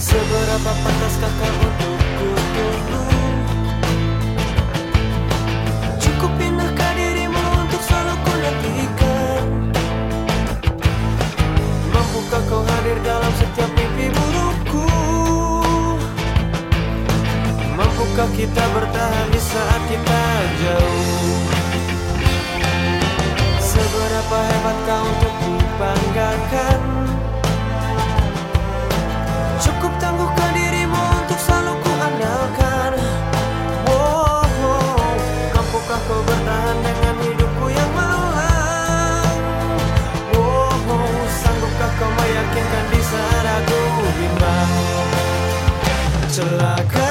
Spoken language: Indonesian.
Seberapa pantas kakak untukku? Cukup pindahkah dirimu untuk selalu ku nantikan Mampukah kau hadir dalam setiap mimpi burukku? Mampukah kita bertahan di saat kita jauh? Seberapa hebat kau untuk ku bangga Like